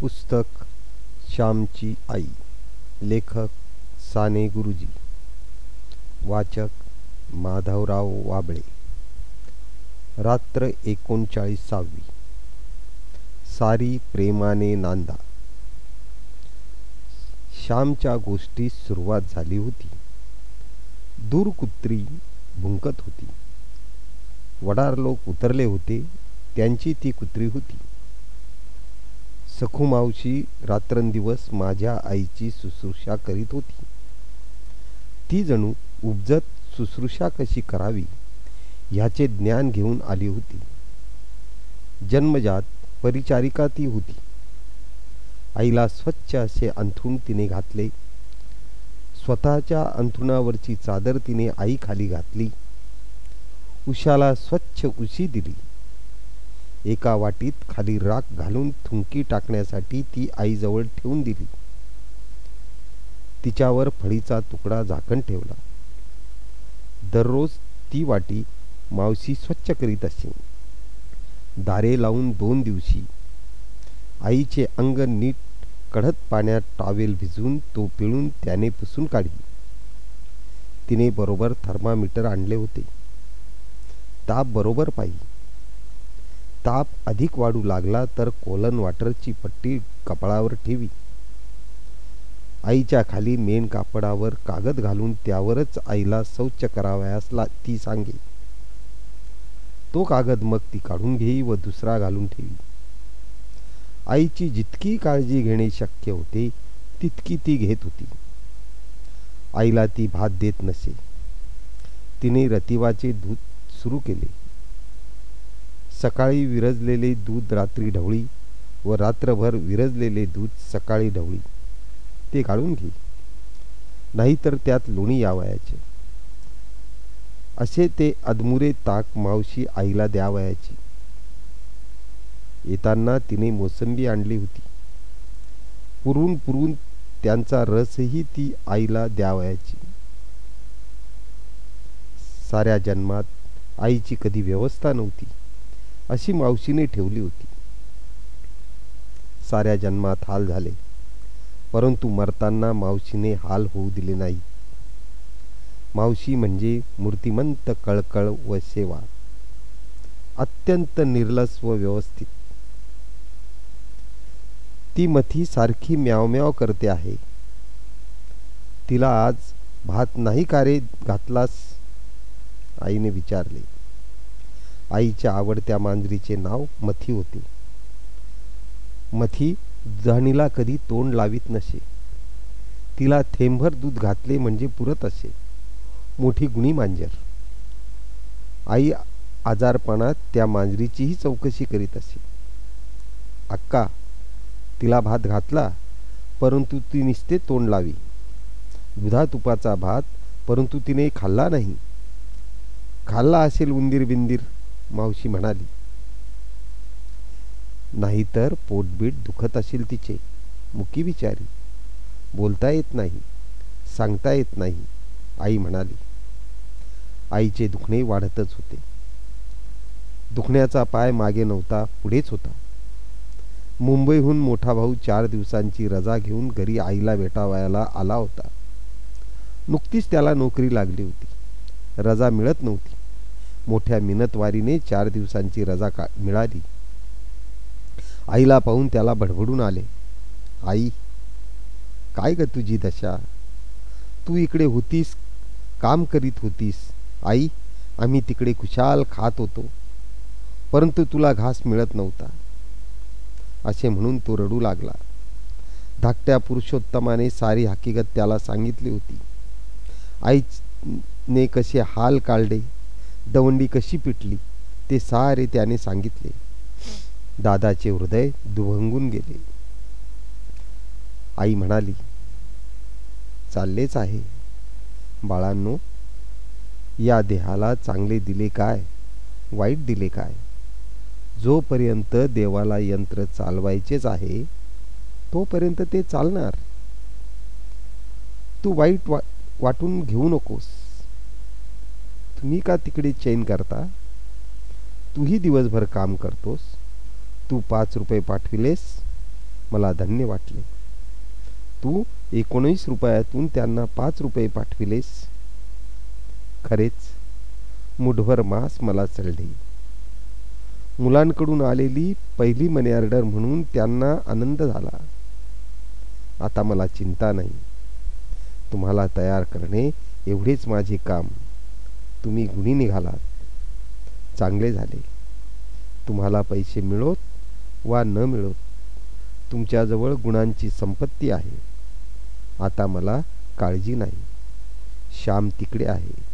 पुस्तक श्यामची आई. लेखक साने गुरुजी. वाचक माधवराव वाबळे. रात्र एकोणचाळीसावी. सारी प्रेमाने नांदा. श्यामच्या गोष्टीस सुरुवात झाली होती. दूर कुत्री भुंकत होती. वडार लोक उतरले होते. त्यांची ती कुत्री होती. सखू मावशी रात्रंदिवस माझ्या आईची शुश्रूषा करीत होती. ती जणू उपजत शुश्रूषा कशी करावी ह्याचे ज्ञान घेऊन आली होती. जन्मजात परिचारिका ती होती. आईला स्वच्छ असे अंथरूण तिने घातले. स्वतःच्या अंथरुणावरची चादर तिने आई खाली घातली. उशाला स्वच्छ उशी दिली. एका वाटीत खाली राख घालून थुंकी टाकण्यासाठी ती आईजवळ ठेवून दिली. तिच्यावर फळीचा तुकडा झाकण ठेवला. दररोज ती वाटी मावशी स्वच्छ करीत असे. दारे लावून दोन दिवशी. आईचे अंग नीट कढत पाण्यात टॉवेल भिजवून तो पिळून त्याने पुसून काढली. तिने बरोबर थर्मामीटर आणले होते. ताप बरोबर पाहिजे ताप अधिक वाढू लागला तर कोलन वॉटरची पट्टी कपाळावर ठेवी. आईच्या खाली मेन कापडावर कागद घालून त्यावरच आईला शौच करावयास ती सांगे तो कागद मग ती काढून घेई व दुसरा घालून ठेवी. आईची जितकी काळजी घेणे शक्य होते तितकी ती घेत होती. आईला ती भात देत नसे. तिने रतिवाचे दूध सुरू केले. सकाळी विरजलेले दूध रात्री ढवळी व रात्रभर विरजलेले दूध सकाळी ढवळी. ते काढून घे. नाहीतर त्यात लोणी यावयाचे. असे ते अदमुरे ताक मावशी आईला द्यावयाची. येताना तिने मोसंबी आणली होती. पुरून पुरून त्यांचा रसही ती आईला द्यावयाची. साऱ्या जन्मात आईची कधी व्यवस्था नव्हती. अशी मावशीने ठेवली होती. साऱ्या जन्मात हाल झाले परंतु मरताना मावशीने हाल होऊ दिले नाही. मावशी म्हणजे मूर्तिमंत कळकळ व सेवा अत्यंत निर्लस व व्यवस्थित. ती मथी सारखी म्यावम्याव म्याव करते आहे. तिला आज भात नाही कारे घातलास? आईने विचारले. आईच्या आवडत्या मांजरीचे नाव मथी होते. मथी जहणीला कधी तोंड लावीत नसे. तिला थेंभर दूध घातले म्हणजे पुरत असे. मोठी गुणी मांजर. आई आजारपणात त्या मांजरीचीही चौकशी करीत असे. अक्का तिला भात घातला परंतु ती निसते तोंड लावी. दुधा तुपाचा भात परंतु तिने खाल्ला नाही. खाल्ला असेल उंदीर बिंदीर. मावशी म्हणाली नाहीतर पोटबीट दुखत असेल तिचे. मुकी विचारी बोलता येत नाही सांगता येत नाही आई म्हणाली. आईचे दुखणे वाढतच होते. दुखण्याचा पाय मागे नव्हता पुढेच होता. मुंबईहून मोठा भाऊ चार दिवसांची रजा घेऊन घरी आईला भेटावायला आला होता. नुकतीच त्याला नोकरी लागली होती. रजा मिळत नव्हती. मोठ्या मिनतवारीने चार दिवसांची रजा का मिळाली. आईला पाहून त्याला भडभडून आले. आई काय ग तुझी दशा? तू इकडे होतीस काम करीत होतीस. आई आम्ही तिकडे खुशाल खात होतो. परंतु तुला घास मिळत नव्हता. असे म्हणून तो रडू लागला. धाकट्या पुरुषोत्तमाने सारी हकीकत त्याला सांगितली होती. आईने कसे हाल काढले? दवंडी कशी पिटली ते सारे त्याने सांगितले. दादाचे हृदय दुभंगून गेले. आई म्हणाली चाललेच आहे. बाळांनो या देहाला चांगले दिले काय वाईट दिले काय? जोपर्यंत देवाला यंत्र चालवायचेच आहे तोपर्यंत ते चालणार. तू वाईट वा वाटून घेऊ नकोस. तुम्ही का तिकडे चैन करता? तूही दिवसभर काम करतोस. तू पाच रुपये पाठविलेस. मला धन्य वाटले. तू एकोणीस रुपयातून त्यांना पाच रुपये पाठविलेस. खरेच मुठभर मास मला चढले. मुलांकडून आलेली पहिली मनी ऑर्डर म्हणून त्यांना आनंद झाला. आता मला चिंता नाही. तुम्हाला तयार करणे एवढेच माझे काम. तुम्ही गुणी निघालात. चांगले झाले. तुम्हाला पैसे मिळोत वा न मिळोत तुमच्याजवळ गुणांची संपत्ती आहे. आता मला काळजी नाही. श्याम तिकडे आहे.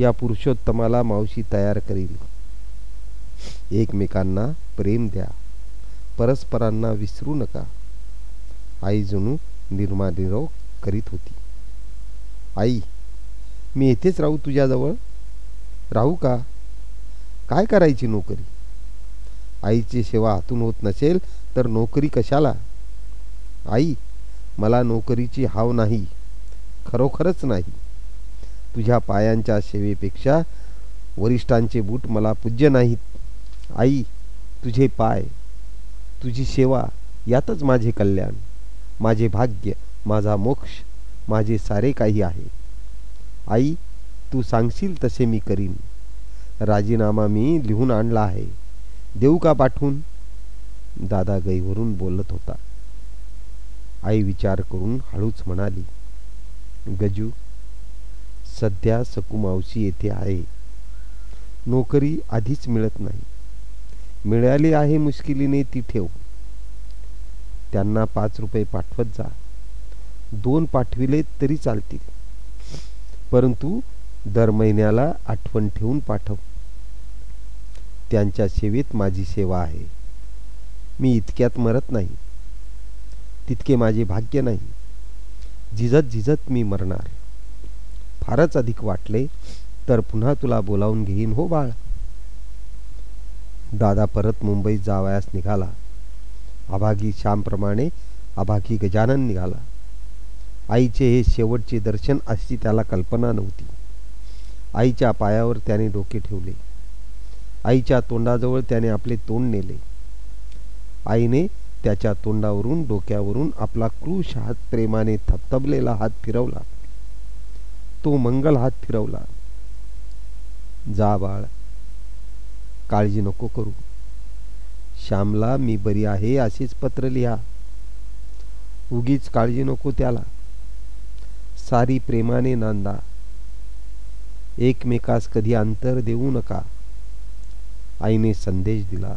या पुरुषोत्तमाला मावशी तयार करील एकमेकांना प्रेम द्या. परस्परांना विसरू नका. आई जणू निर्मानिरोग करीत होती. आई मी येथेच राहू तुझ्याजवळ? राहू का? काय करायची नोकरी? आईची सेवा हातून होत नसेल तर नोकरी कशाला? आई मला नोकरीची हाव नाही खरोखरच नाही. तुझ्या पायांच्या सेवेपेक्षा वरिष्ठांचे बूट मला पूज्य नाहीत. आई तुझे पाय तुझी सेवा यातच माझे कल्याण माझे भाग्य माझा मोक्ष माझे सारे काही आहे. आई तू सांगशील तसे मी करीन. राजीनामा मी लिहून आणला आहे. देऊ का पाठवून? दादा गईवरून बोलत होता. आई विचार करून हळूच म्हणाली गजू सध्या सकुमावशी येथे आहे. नोकरी आधीच मिळत नाही. मिळाली आहे मुश्किलीने ती ठेव. त्यांना पाच रुपये पाठवत जा. दोन पाठविले तरी चालतील. परंतु दर महिन्याला आठवण ठेवून पाठव. त्यांच्या सेवेत माझी सेवा आहे. मी इतक्यात मरत नाही. तितके माझे भाग्य नाही. झिजत झिजत मी मरणार. फारच अधिक वाटले तर पुन्हा तुला बोलावून घेईन हो बाळ. दादा परत मुंबईत जावयास निघाला. अभागी श्यामप्रमाणे अभागी गजानन निघाला. आईचे हे शेवटचे दर्शन अशी त्याला कल्पना नव्हती. आईच्या पायावर त्याने डोके ठेवले. आईच्या तोंडाजवळ त्याने आपले तोंड नेले. आईने त्याच्या तोंडावरून डोक्यावरून आपला क्रूश हात प्रेमाने थपथबलेला हात फिरवला. तो मंगल हात फिरवला. जा बाळ काळजी नको करू. श्यामला मी बरी आहे असेच पत्र लिहा. उगीच काळजी नको त्याला. सारी प्रेमाने नांदा. एकमेकास कधी अंतर देऊ नका. आईने संदेश दिला.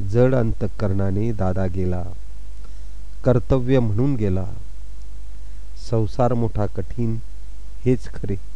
जड अंतकरणाने दादा गेला. कर्तव्य म्हणून गेला. संसार मोठा कठीण हेच खरे.